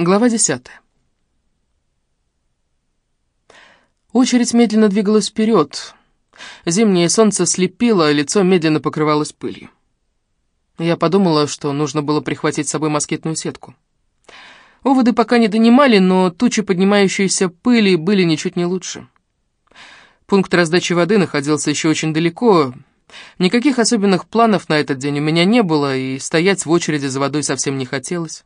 Глава десятая. Очередь медленно двигалась вперед. Зимнее солнце слепило, а лицо медленно покрывалось пылью. Я подумала, что нужно было прихватить с собой москитную сетку. Оводы пока не донимали, но тучи поднимающейся пыли были ничуть не лучше. Пункт раздачи воды находился еще очень далеко. Никаких особенных планов на этот день у меня не было, и стоять в очереди за водой совсем не хотелось.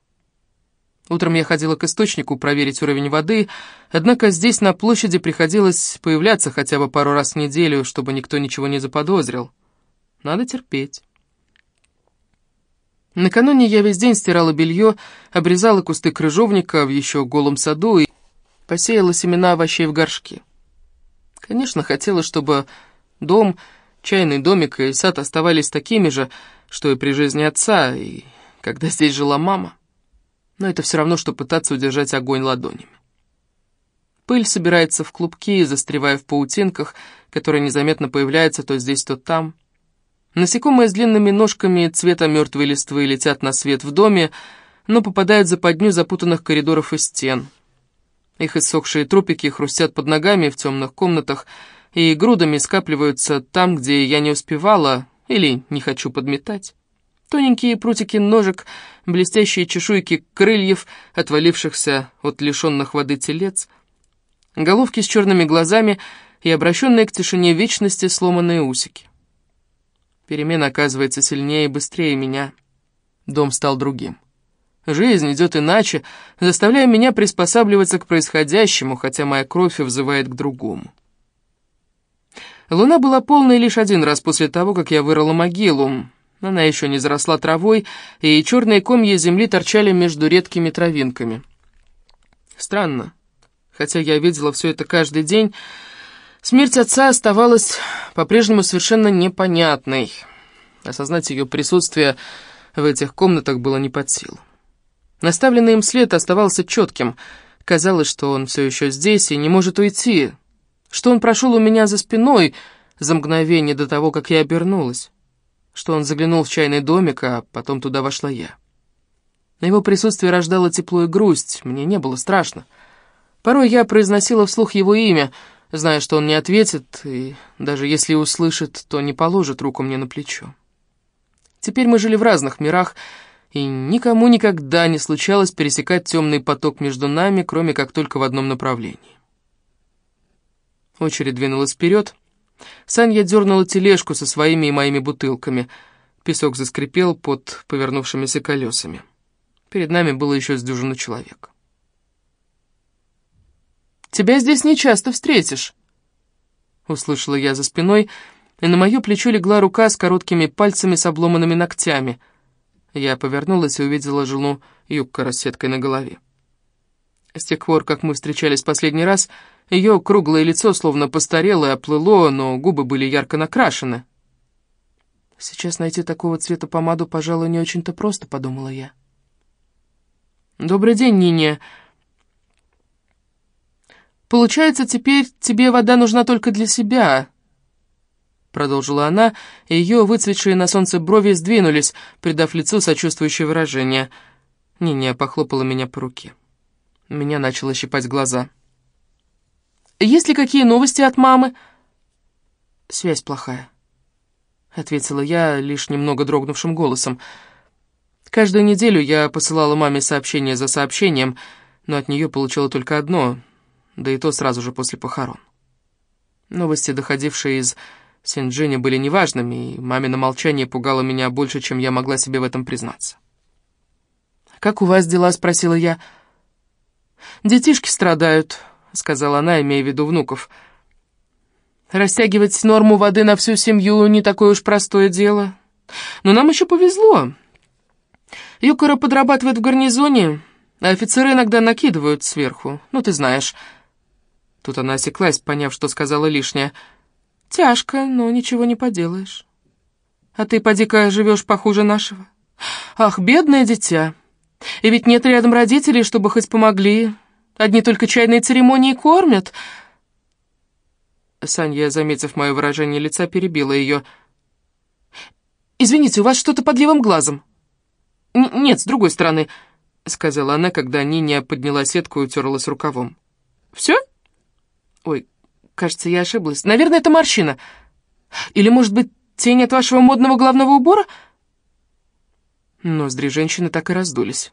Утром я ходила к источнику проверить уровень воды, однако здесь на площади приходилось появляться хотя бы пару раз в неделю, чтобы никто ничего не заподозрил. Надо терпеть. Накануне я весь день стирала белье, обрезала кусты крыжовника в еще голом саду и посеяла семена овощей в горшки. Конечно, хотела, чтобы дом, чайный домик и сад оставались такими же, что и при жизни отца, и когда здесь жила мама но это все равно, что пытаться удержать огонь ладонями. Пыль собирается в клубки, застревая в паутинках, которые незаметно появляются то здесь, то там. Насекомые с длинными ножками цвета мертвой листвы летят на свет в доме, но попадают за подню запутанных коридоров и стен. Их иссохшие трупики хрустят под ногами в темных комнатах и грудами скапливаются там, где я не успевала или не хочу подметать. Тоненькие прутики ножек, блестящие чешуйки крыльев, отвалившихся от лишенных воды телец, головки с черными глазами и обращенные к тишине вечности сломанные усики. Перемена оказывается сильнее и быстрее меня. Дом стал другим. Жизнь идет иначе, заставляя меня приспосабливаться к происходящему, хотя моя кровь и взывает к другому. Луна была полной лишь один раз после того, как я вырыла могилу, она еще не заросла травой, и черные комья земли торчали между редкими травинками. Странно. Хотя я видела все это каждый день, смерть отца оставалась по-прежнему совершенно непонятной. Осознать ее присутствие в этих комнатах было не под силу. Наставленный им след оставался четким. Казалось, что он все еще здесь и не может уйти, что он прошел у меня за спиной за мгновение до того, как я обернулась что он заглянул в чайный домик, а потом туда вошла я. На его присутствие рождало тепло и грусть, мне не было страшно. Порой я произносила вслух его имя, зная, что он не ответит, и даже если услышит, то не положит руку мне на плечо. Теперь мы жили в разных мирах, и никому никогда не случалось пересекать темный поток между нами, кроме как только в одном направлении. Очередь двинулась вперед, Санья дернула тележку со своими и моими бутылками. Песок заскрипел под повернувшимися колесами. Перед нами было еще с дюжину человек. «Тебя здесь не часто встретишь», — услышала я за спиной, и на мое плечо легла рука с короткими пальцами с обломанными ногтями. Я повернулась и увидела жену юбка расседкой на голове. С тех пор, как мы встречались последний раз, ее круглое лицо словно постарело и оплыло, но губы были ярко накрашены. «Сейчас найти такого цвета помаду, пожалуй, не очень-то просто», — подумала я. «Добрый день, Нине. Получается, теперь тебе вода нужна только для себя», — продолжила она, и ее выцветшие на солнце брови сдвинулись, придав лицу сочувствующее выражение. Нине похлопала меня по руке. Меня начало щипать глаза. «Есть ли какие новости от мамы?» «Связь плохая», — ответила я лишь немного дрогнувшим голосом. Каждую неделю я посылала маме сообщение за сообщением, но от нее получила только одно, да и то сразу же после похорон. Новости, доходившие из Синджини, были неважными, и мамино молчание пугало меня больше, чем я могла себе в этом признаться. «Как у вас дела?» — спросила. «Я...» «Детишки страдают», — сказала она, имея в виду внуков. «Растягивать норму воды на всю семью не такое уж простое дело. Но нам еще повезло. Юкора подрабатывает в гарнизоне, а офицеры иногда накидывают сверху, ну ты знаешь». Тут она осеклась, поняв, что сказала лишнее. «Тяжко, но ничего не поделаешь. А ты, поди-ка, живешь похуже нашего. Ах, бедное дитя!» И ведь нет рядом родителей, чтобы хоть помогли. Одни только чайные церемонии кормят. Санья, заметив мое выражение лица, перебила ее. «Извините, у вас что-то под левым глазом?» Н «Нет, с другой стороны. — сказала она, когда Ниня подняла сетку и утерлась рукавом. «Все? Ой, кажется, я ошиблась. Наверное, это морщина. Или, может быть, тень от вашего модного головного убора?» Ноздри женщины так и раздулись.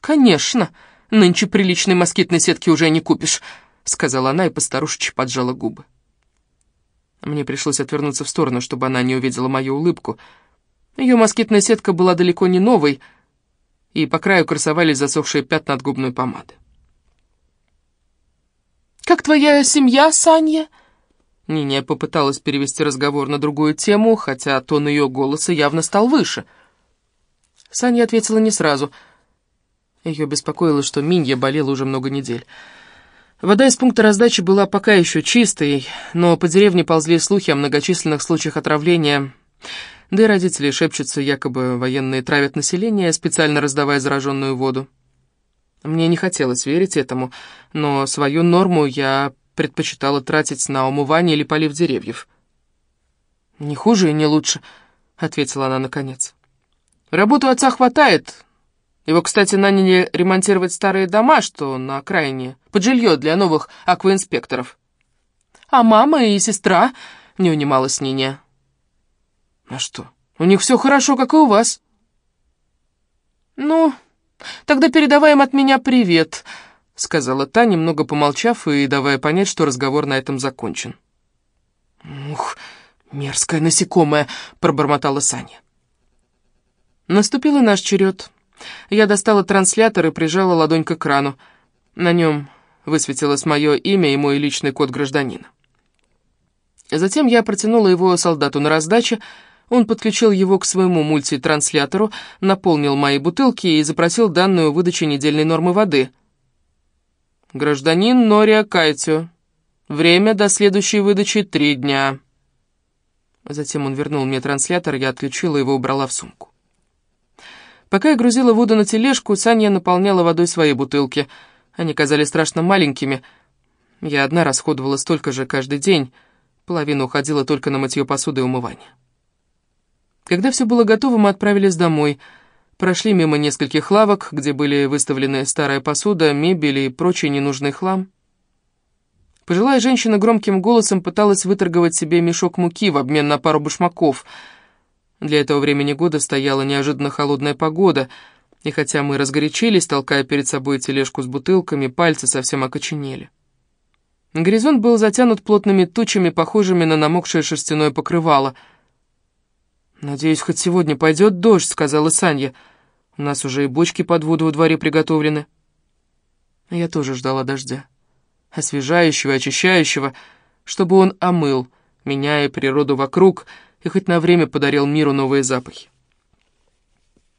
«Конечно, нынче приличной москитной сетки уже не купишь», — сказала она и постарушечи поджала губы. Мне пришлось отвернуться в сторону, чтобы она не увидела мою улыбку. Ее москитная сетка была далеко не новой, и по краю красовались засохшие пятна от губной помады. «Как твоя семья, Саня?» Ниня попыталась перевести разговор на другую тему, хотя тон ее голоса явно стал выше. Саня ответила не сразу. Ее беспокоило, что Минья болела уже много недель. Вода из пункта раздачи была пока еще чистой, но по деревне ползли слухи о многочисленных случаях отравления, да и родители шепчутся, якобы военные травят население, специально раздавая зараженную воду. Мне не хотелось верить этому, но свою норму я предпочитала тратить на умывание или полив деревьев. «Не хуже и не лучше», — ответила она наконец. «Работу отца хватает, его, кстати, наняли ремонтировать старые дома, что на окраине, под жилье для новых акваинспекторов. А мама и сестра не унималась Нине. А что, у них все хорошо, как и у вас. Ну, тогда передавай им от меня привет, сказала та, немного помолчав и давая понять, что разговор на этом закончен. Ух, мерзкое насекомое, пробормотала Саня. Наступил и наш черед. Я достала транслятор и прижала ладонь к экрану. На нем высветилось мое имя и мой личный код гражданина. Затем я протянула его солдату на раздаче, он подключил его к своему мультитранслятору, наполнил мои бутылки и запросил данную выдачи недельной нормы воды. «Гражданин Нория Кайтю. Время до следующей выдачи три дня». Затем он вернул мне транслятор, я отключила его и убрала в сумку. Пока я грузила воду на тележку, Саня наполняла водой свои бутылки. Они казались страшно маленькими. Я одна расходовала столько же каждый день. Половина уходила только на мытье посуды и умывание. Когда все было готово, мы отправились домой. Прошли мимо нескольких лавок, где были выставлены старая посуда, мебель и прочий ненужный хлам. Пожилая женщина громким голосом пыталась выторговать себе мешок муки в обмен на пару башмаков — для этого времени года стояла неожиданно холодная погода, и хотя мы разгорячились, толкая перед собой тележку с бутылками, пальцы совсем окоченели. Горизонт был затянут плотными тучами, похожими на намокшее шерстяное покрывало. «Надеюсь, хоть сегодня пойдет дождь», — сказала Санья. «У нас уже и бочки под воду во дворе приготовлены». Я тоже ждала дождя, освежающего, очищающего, чтобы он омыл меня и природу вокруг — и хоть на время подарил миру новые запахи.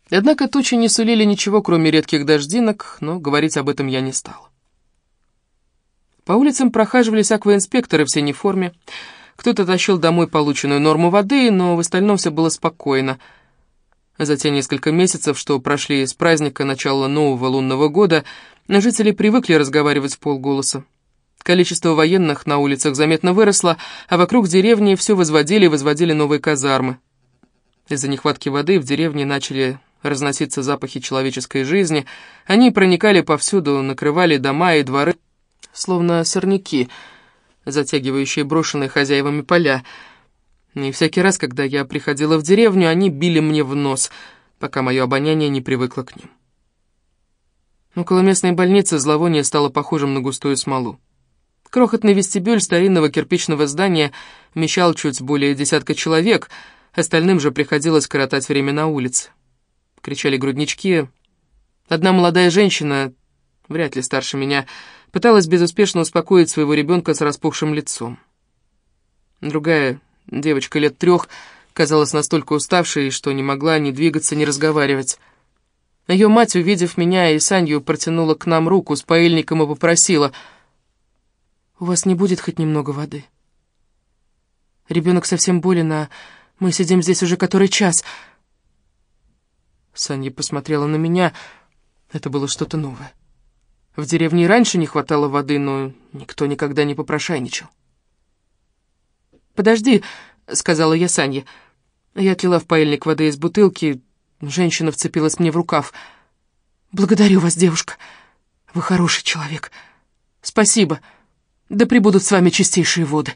Однако тучи не сулили ничего, кроме редких дождинок, но говорить об этом я не стала. По улицам прохаживались акваинспекторы в синей форме. Кто-то тащил домой полученную норму воды, но в остальном все было спокойно. За те несколько месяцев, что прошли с праздника начала нового лунного года, жители привыкли разговаривать в полголоса. Количество военных на улицах заметно выросло, а вокруг деревни все возводили и возводили новые казармы. Из-за нехватки воды в деревне начали разноситься запахи человеческой жизни. Они проникали повсюду, накрывали дома и дворы, словно сорняки, затягивающие брошенные хозяевами поля. И всякий раз, когда я приходила в деревню, они били мне в нос, пока мое обоняние не привыкло к ним. Около местной больницы зловоние стало похожим на густую смолу. Крохотный вестибюль старинного кирпичного здания вмещал чуть более десятка человек, остальным же приходилось коротать время на улице. Кричали груднички. Одна молодая женщина, вряд ли старше меня, пыталась безуспешно успокоить своего ребенка с распухшим лицом. Другая, девочка лет трех, казалась настолько уставшей, что не могла ни двигаться, ни разговаривать. Ее мать, увидев меня и Санью, протянула к нам руку с паильником и попросила — у вас не будет хоть немного воды? Ребенок совсем болен, а мы сидим здесь уже который час. Саня посмотрела на меня. Это было что-то новое. В деревне раньше не хватало воды, но никто никогда не попрошайничал. «Подожди», — сказала я Санье. Я отлила в паильник воды из бутылки. Женщина вцепилась мне в рукав. «Благодарю вас, девушка. Вы хороший человек. Спасибо. Да пребудут с вами чистейшие воды».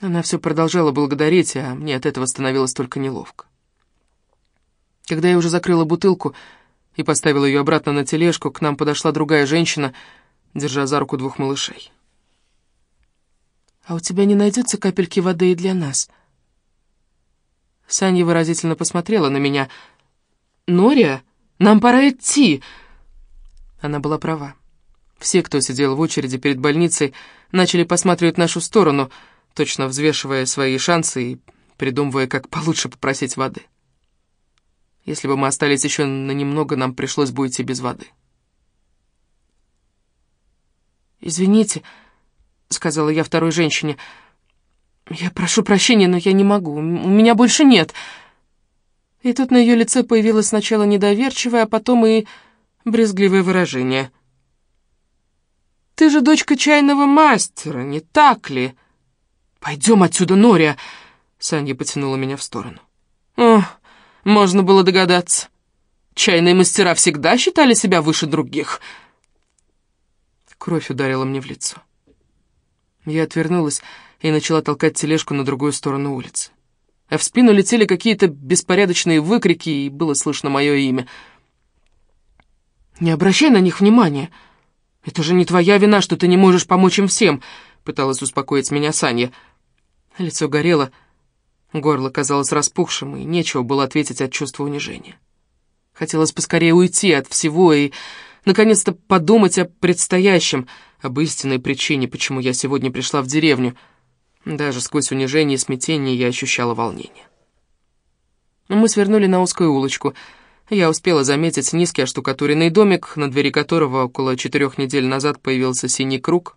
Она все продолжала благодарить, а мне от этого становилось только неловко. Когда я уже закрыла бутылку и поставила ее обратно на тележку, к нам подошла другая женщина, держа за руку двух малышей. «А у тебя не найдется капельки воды и для нас?» Саня выразительно посмотрела на меня. «Нория, нам пора идти!» Она была права. Все, кто сидел в очереди перед больницей, начали посматривать в нашу сторону, точно взвешивая свои шансы и придумывая, как получше попросить воды. Если бы мы остались еще на немного, нам пришлось бы идти без воды. «Извините», — сказала я второй женщине, — «я прошу прощения, но я не могу, у меня больше нет». И тут на ее лице появилось сначала недоверчивое, а потом и брезгливое выражение. «Ты же дочка чайного мастера, не так ли?» «Пойдем отсюда, Нория!» Саня потянула меня в сторону. «Ох, можно было догадаться. Чайные мастера всегда считали себя выше других. Кровь ударила мне в лицо. Я отвернулась и начала толкать тележку на другую сторону улицы. А в спину летели какие-то беспорядочные выкрики, и было слышно мое имя. «Не обращай на них внимания. Это же не твоя вина, что ты не можешь помочь им всем», — пыталась успокоить меня Саня. Лицо горело, — Горло казалось распухшим, и нечего было ответить от чувства унижения. Хотелось поскорее уйти от всего и, наконец-то, подумать о предстоящем, об истинной причине, почему я сегодня пришла в деревню. Даже сквозь унижение и смятение я ощущала волнение. Мы свернули на узкую улочку. Я успела заметить низкий оштукатуренный домик, на двери которого около четырех недель назад появился синий круг,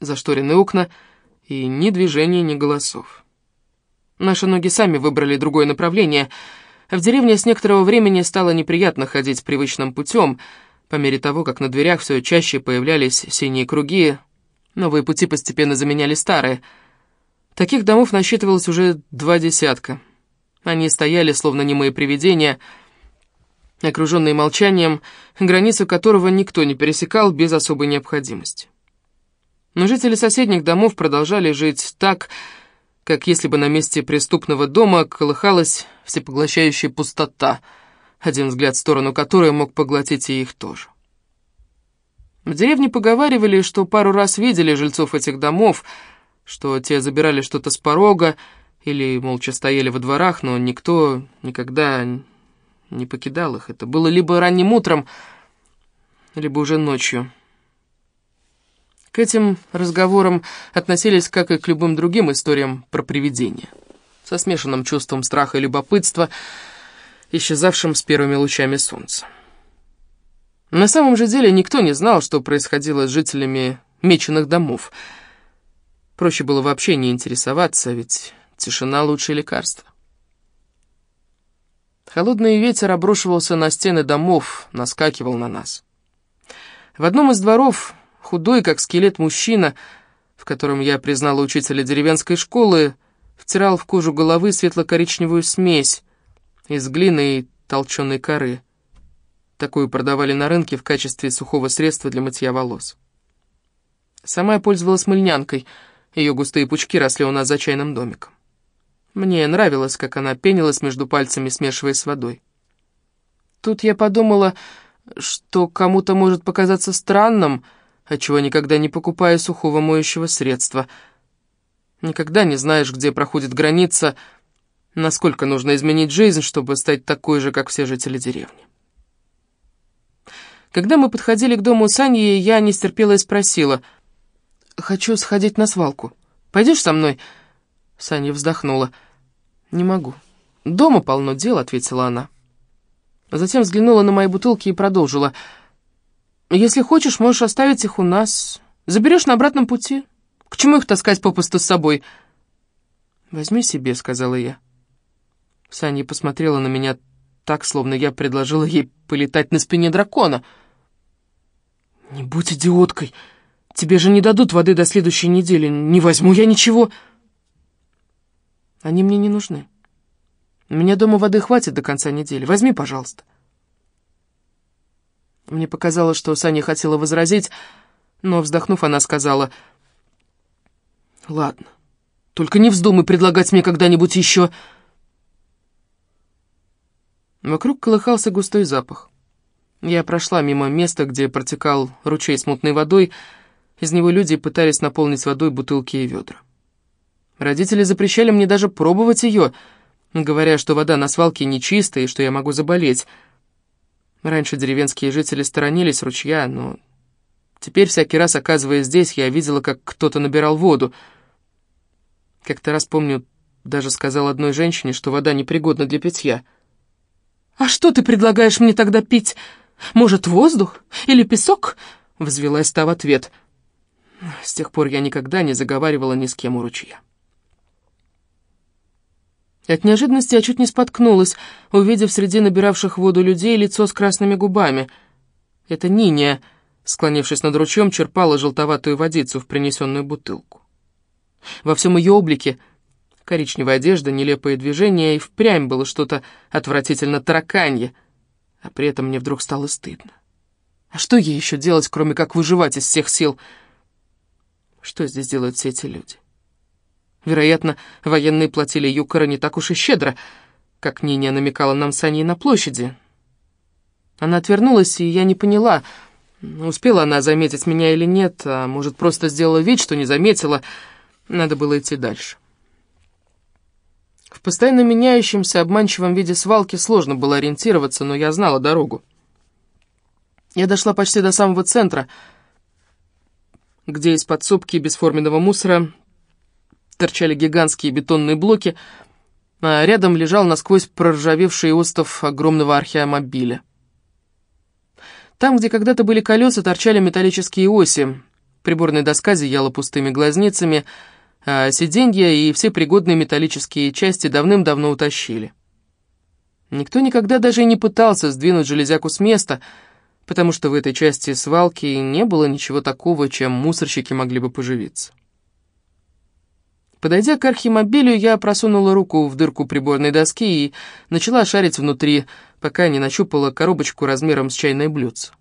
зашторенные окна и ни движения, ни голосов. Наши ноги сами выбрали другое направление. В деревне с некоторого времени стало неприятно ходить привычным путем. По мере того, как на дверях все чаще появлялись синие круги, новые пути постепенно заменяли старые. Таких домов насчитывалось уже два десятка. Они стояли, словно немые привидения, окруженные молчанием, границу которого никто не пересекал без особой необходимости. Но жители соседних домов продолжали жить так, как если бы на месте преступного дома колыхалась всепоглощающая пустота, один взгляд в сторону которой мог поглотить и их тоже. В деревне поговаривали, что пару раз видели жильцов этих домов, что те забирали что-то с порога или молча стояли во дворах, но никто никогда не покидал их. Это было либо ранним утром, либо уже ночью. К этим разговорам относились, как и к любым другим историям про привидения, со смешанным чувством страха и любопытства, исчезавшим с первыми лучами солнца. На самом же деле никто не знал, что происходило с жителями меченых домов. Проще было вообще не интересоваться, ведь тишина — лучшее лекарство. Холодный ветер обрушивался на стены домов, наскакивал на нас. В одном из дворов Худой, как скелет мужчина, в котором я признала учителя деревенской школы, втирал в кожу головы светло-коричневую смесь из глины и толченой коры. Такую продавали на рынке в качестве сухого средства для мытья волос. Сама я пользовалась мыльнянкой, ее густые пучки росли у нас за чайным домиком. Мне нравилось, как она пенилась между пальцами, смешиваясь с водой. Тут я подумала, что кому-то может показаться странным — отчего никогда не покупаю сухого моющего средства. Никогда не знаешь, где проходит граница, насколько нужно изменить жизнь, чтобы стать такой же, как все жители деревни. Когда мы подходили к дому Сани, я не стерпела и спросила, «Хочу сходить на свалку. Пойдешь со мной?» Саня вздохнула. «Не могу. Дома полно дел», — ответила она. Затем взглянула на мои бутылки и продолжила, — если хочешь, можешь оставить их у нас. Заберешь на обратном пути. К чему их таскать попусту с собой?» «Возьми себе», — сказала я. Саня посмотрела на меня так, словно я предложила ей полетать на спине дракона. «Не будь идиоткой. Тебе же не дадут воды до следующей недели. Не возьму я ничего». «Они мне не нужны. У меня дома воды хватит до конца недели. Возьми, пожалуйста». Мне показалось, что Саня хотела возразить, но, вздохнув, она сказала, «Ладно, только не вздумай предлагать мне когда-нибудь еще...» Вокруг колыхался густой запах. Я прошла мимо места, где протекал ручей с мутной водой. Из него люди пытались наполнить водой бутылки и ведра. Родители запрещали мне даже пробовать ее, говоря, что вода на свалке нечистая и что я могу заболеть. Раньше деревенские жители сторонились ручья, но теперь, всякий раз оказываясь здесь, я видела, как кто-то набирал воду. Как-то раз, помню, даже сказал одной женщине, что вода непригодна для питья. «А что ты предлагаешь мне тогда пить?» Может, воздух? Или песок?» — взвелась та в ответ. С тех пор я никогда не заговаривала ни с кем у ручья. От неожиданности я чуть не споткнулась, увидев среди набиравших воду людей лицо с красными губами. Это Ниня, склонившись над ручьем, черпала желтоватую водицу в принесенную бутылку. Во всем ее облике коричневая одежда, нелепые движения и впрямь было что-то отвратительно тараканье — а при этом мне вдруг стало стыдно. А что ей еще делать, кроме как выживать из всех сил? Что здесь делают все эти люди? Вероятно, военные платили Юкора не так уж и щедро, как Ниня намекала нам с Аней на площади. Она отвернулась, и я не поняла, успела она заметить меня или нет, а может, просто сделала вид, что не заметила. Надо было идти дальше. В постоянно меняющемся обманчивом виде свалки сложно было ориентироваться, но я знала дорогу. Я дошла почти до самого центра, где из подсобки бесформенного мусора торчали гигантские бетонные блоки, а рядом лежал насквозь проржавевший остов огромного археомобиля. Там, где когда-то были колеса, торчали металлические оси. Приборная доска зияла пустыми глазницами — а сиденья и все пригодные металлические части давным-давно утащили. Никто никогда даже и не пытался сдвинуть железяку с места, потому что в этой части свалки не было ничего такого, чем мусорщики могли бы поживиться. Подойдя к архимобилю, я просунула руку в дырку приборной доски и начала шарить внутри, пока не нащупала коробочку размером с чайное блюдце.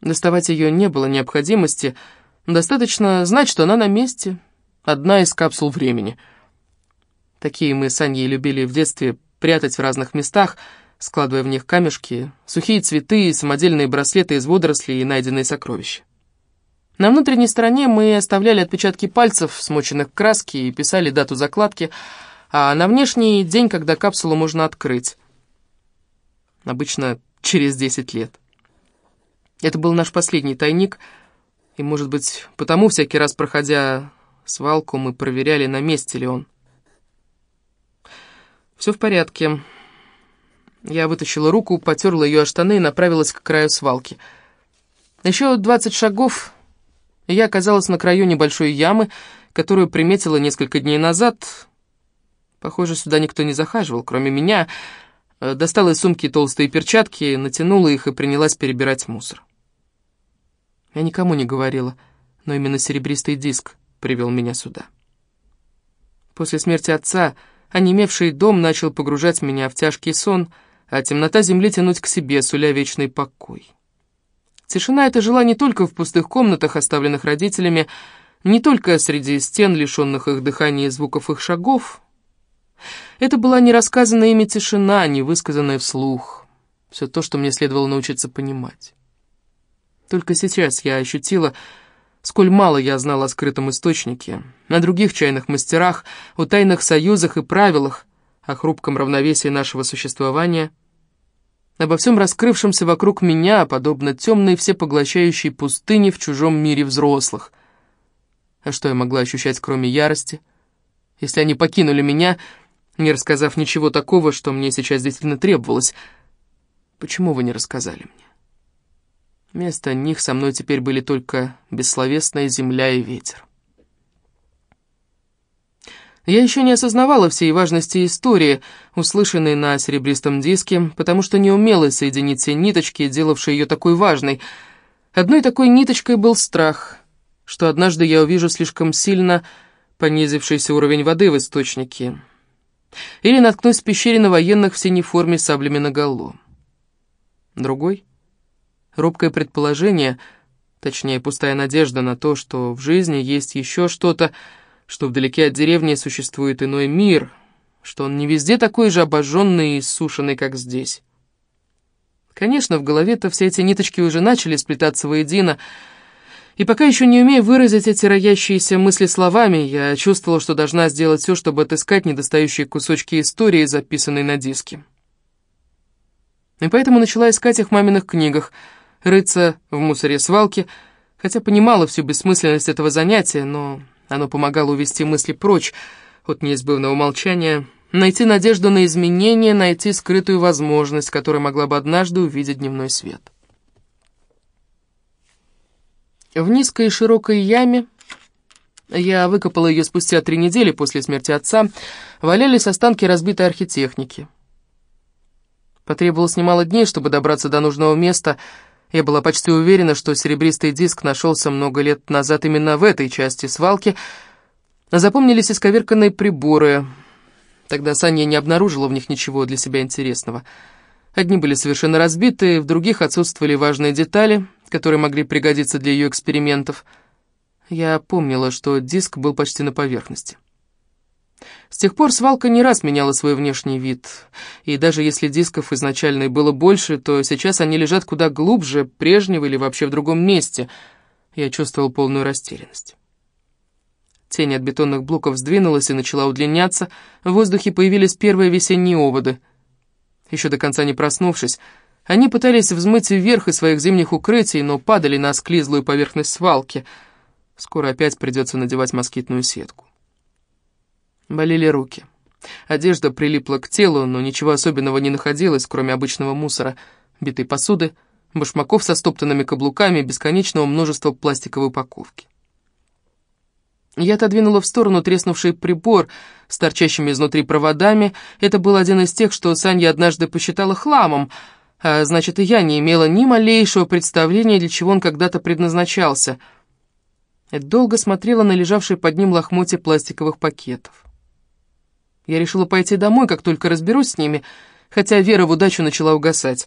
Доставать ее не было необходимости, достаточно знать, что она на месте, Одна из капсул времени. Такие мы с Аней любили в детстве прятать в разных местах, складывая в них камешки, сухие цветы, самодельные браслеты из водорослей и найденные сокровища. На внутренней стороне мы оставляли отпечатки пальцев, смоченных в и писали дату закладки, а на внешний день, когда капсулу можно открыть. Обычно через 10 лет. Это был наш последний тайник, и, может быть, потому всякий раз, проходя Свалку мы проверяли, на месте ли он. Все в порядке. Я вытащила руку, потерла ее о штаны и направилась к краю свалки. Еще двадцать шагов, и я оказалась на краю небольшой ямы, которую приметила несколько дней назад. Похоже, сюда никто не захаживал, кроме меня. Достала из сумки толстые перчатки, натянула их и принялась перебирать мусор. Я никому не говорила, но именно серебристый диск привел меня сюда. После смерти отца онемевший дом начал погружать меня в тяжкий сон, а темнота земли тянуть к себе, суля вечный покой. Тишина эта жила не только в пустых комнатах, оставленных родителями, не только среди стен, лишенных их дыхания и звуков их шагов. Это была не рассказанная ими тишина, не высказанная вслух. Все то, что мне следовало научиться понимать. Только сейчас я ощутила, Сколь мало я знал о скрытом источнике, о других чайных мастерах, о тайных союзах и правилах, о хрупком равновесии нашего существования, обо всем раскрывшемся вокруг меня, подобно темной всепоглощающей пустыне в чужом мире взрослых. А что я могла ощущать, кроме ярости, если они покинули меня, не рассказав ничего такого, что мне сейчас действительно требовалось? Почему вы не рассказали мне? Вместо них со мной теперь были только бессловесная земля и ветер. Я еще не осознавала всей важности истории, услышанной на серебристом диске, потому что не умела соединить все ниточки, делавшие ее такой важной. Одной такой ниточкой был страх, что однажды я увижу слишком сильно понизившийся уровень воды в источнике. Или наткнусь в пещере на военных в синей форме с саблями наголо. Другой — робкое предположение, точнее, пустая надежда на то, что в жизни есть еще что-то, что вдалеке от деревни существует иной мир, что он не везде такой же обожженный и сушеный, как здесь. Конечно, в голове-то все эти ниточки уже начали сплетаться воедино, и пока еще не умея выразить эти роящиеся мысли словами, я чувствовала, что должна сделать все, чтобы отыскать недостающие кусочки истории, записанной на диске. И поэтому начала искать их в маминых книгах, рыться в мусоре свалки, хотя понимала всю бессмысленность этого занятия, но оно помогало увести мысли прочь от неизбывного молчания, найти надежду на изменения, найти скрытую возможность, которая могла бы однажды увидеть дневной свет. В низкой и широкой яме, я выкопала ее спустя три недели после смерти отца, валялись останки разбитой архитехники. Потребовалось немало дней, чтобы добраться до нужного места. Я была почти уверена, что серебристый диск нашелся много лет назад именно в этой части свалки. Запомнились исковерканные приборы. Тогда Саня не обнаружила в них ничего для себя интересного. Одни были совершенно разбиты, в других отсутствовали важные детали, которые могли пригодиться для ее экспериментов. Я помнила, что диск был почти на поверхности. С тех пор свалка не раз меняла свой внешний вид, и даже если дисков изначально и было больше, то сейчас они лежат куда глубже прежнего или вообще в другом месте. Я чувствовал полную растерянность. Тень от бетонных блоков сдвинулась и начала удлиняться, в воздухе появились первые весенние оводы. Еще до конца не проснувшись, они пытались взмыть вверх из своих зимних укрытий, но падали на склизлую поверхность свалки. Скоро опять придется надевать москитную сетку. Болели руки. Одежда прилипла к телу, но ничего особенного не находилось, кроме обычного мусора, битой посуды, башмаков со стоптанными каблуками и бесконечного множества пластиковой упаковки. Я отодвинула в сторону треснувший прибор с торчащими изнутри проводами. Это был один из тех, что Саня однажды посчитала хламом, а значит, и я не имела ни малейшего представления, для чего он когда-то предназначался. Я долго смотрела на лежавшие под ним лохмотья пластиковых пакетов. Я решила пойти домой, как только разберусь с ними, хотя вера в удачу начала угасать.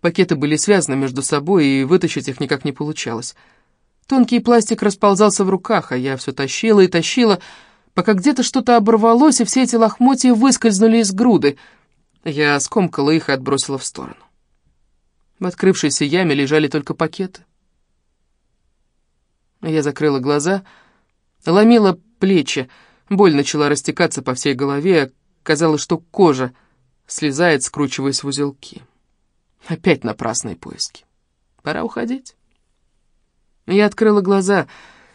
Пакеты были связаны между собой, и вытащить их никак не получалось. Тонкий пластик расползался в руках, а я все тащила и тащила, пока где-то что-то оборвалось, и все эти лохмотья выскользнули из груды. Я скомкала их и отбросила в сторону. В открывшейся яме лежали только пакеты. Я закрыла глаза, ломила плечи, Боль начала растекаться по всей голове, казалось, что кожа слезает, скручиваясь в узелки. Опять напрасные поиски. Пора уходить. Я открыла глаза.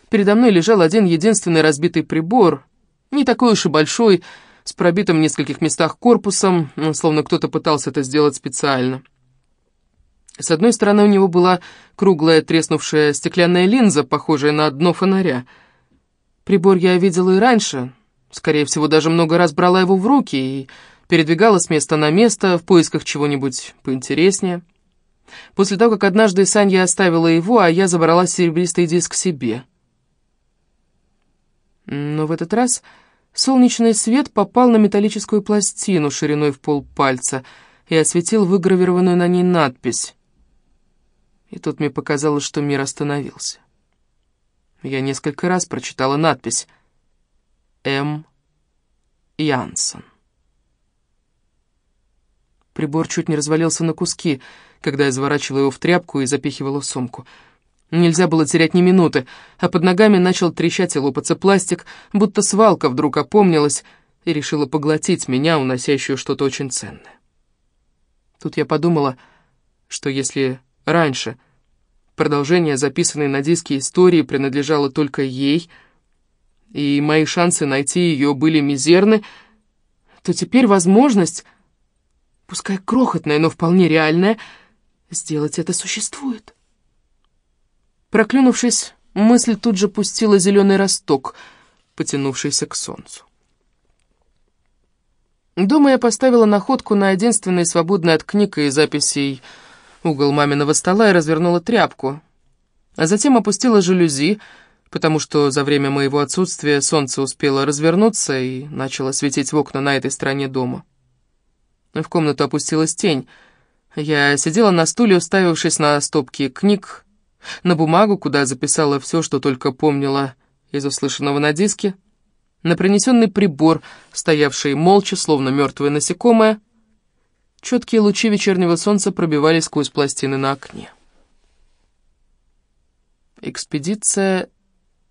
Передо мной лежал один единственный разбитый прибор, не такой уж и большой, с пробитым в нескольких местах корпусом, словно кто-то пытался это сделать специально. С одной стороны у него была круглая треснувшая стеклянная линза, похожая на дно фонаря — Прибор я видела и раньше, скорее всего, даже много раз брала его в руки и передвигала с места на место в поисках чего-нибудь поинтереснее. После того, как однажды Санья оставила его, а я забрала серебристый диск себе. Но в этот раз солнечный свет попал на металлическую пластину шириной в полпальца и осветил выгравированную на ней надпись. И тут мне показалось, что мир остановился. Я несколько раз прочитала надпись «М. Янсен». Прибор чуть не развалился на куски, когда я заворачивала его в тряпку и запихивала в сумку. Нельзя было терять ни минуты, а под ногами начал трещать и лопаться пластик, будто свалка вдруг опомнилась и решила поглотить меня, уносящую что-то очень ценное. Тут я подумала, что если раньше Продолжение записанной на диске истории принадлежало только ей, и мои шансы найти ее были мизерны, то теперь возможность, пускай крохотная, но вполне реальная, сделать это существует. Проклюнувшись, мысль тут же пустила зеленый росток, потянувшийся к солнцу. Дома я поставила находку на единственный свободный от книг и записей угол маминого стола и развернула тряпку. А затем опустила жалюзи, потому что за время моего отсутствия солнце успело развернуться и начало светить в окна на этой стороне дома. В комнату опустилась тень. Я сидела на стуле, уставившись на стопки книг, на бумагу, куда записала все, что только помнила из услышанного на диске, на принесенный прибор, стоявший молча, словно мертвое насекомое. Четкие лучи вечернего солнца пробивались сквозь пластины на окне. Экспедиция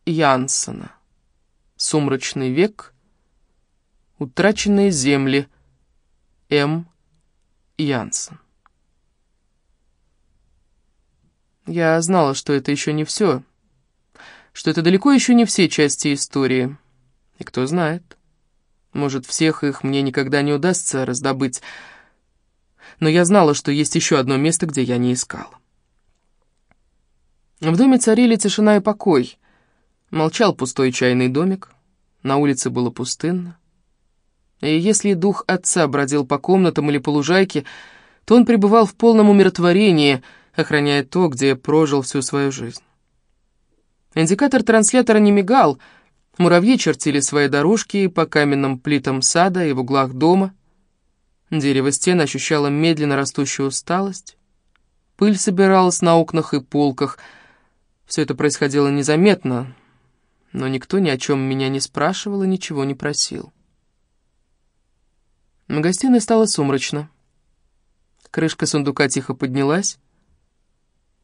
Янсена. Сумрачный век. Утраченные земли. М. Янсен. Я знала, что это еще не все, что это далеко еще не все части истории. И кто знает, может, всех их мне никогда не удастся раздобыть, но я знала, что есть еще одно место, где я не искала. В доме царили тишина и покой. Молчал пустой чайный домик, на улице было пустынно. И если дух отца бродил по комнатам или по лужайке, то он пребывал в полном умиротворении — охраняя то, где прожил всю свою жизнь. Индикатор транслятора не мигал, муравьи чертили свои дорожки по каменным плитам сада и в углах дома. Дерево стен ощущало медленно растущую усталость. Пыль собиралась на окнах и полках. Все это происходило незаметно, но никто ни о чем меня не спрашивал и ничего не просил. На гостиной стало сумрачно. Крышка сундука тихо поднялась,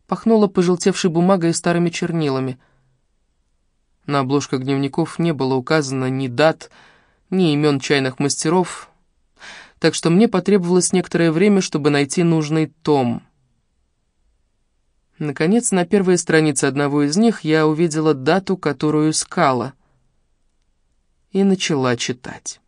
пахнуло пожелтевшей бумагой и старыми чернилами. На обложках дневников не было указано ни дат, ни имен чайных мастеров, так что мне потребовалось некоторое время, чтобы найти нужный том. Наконец, на первой странице одного из них я увидела дату, которую искала, и начала читать.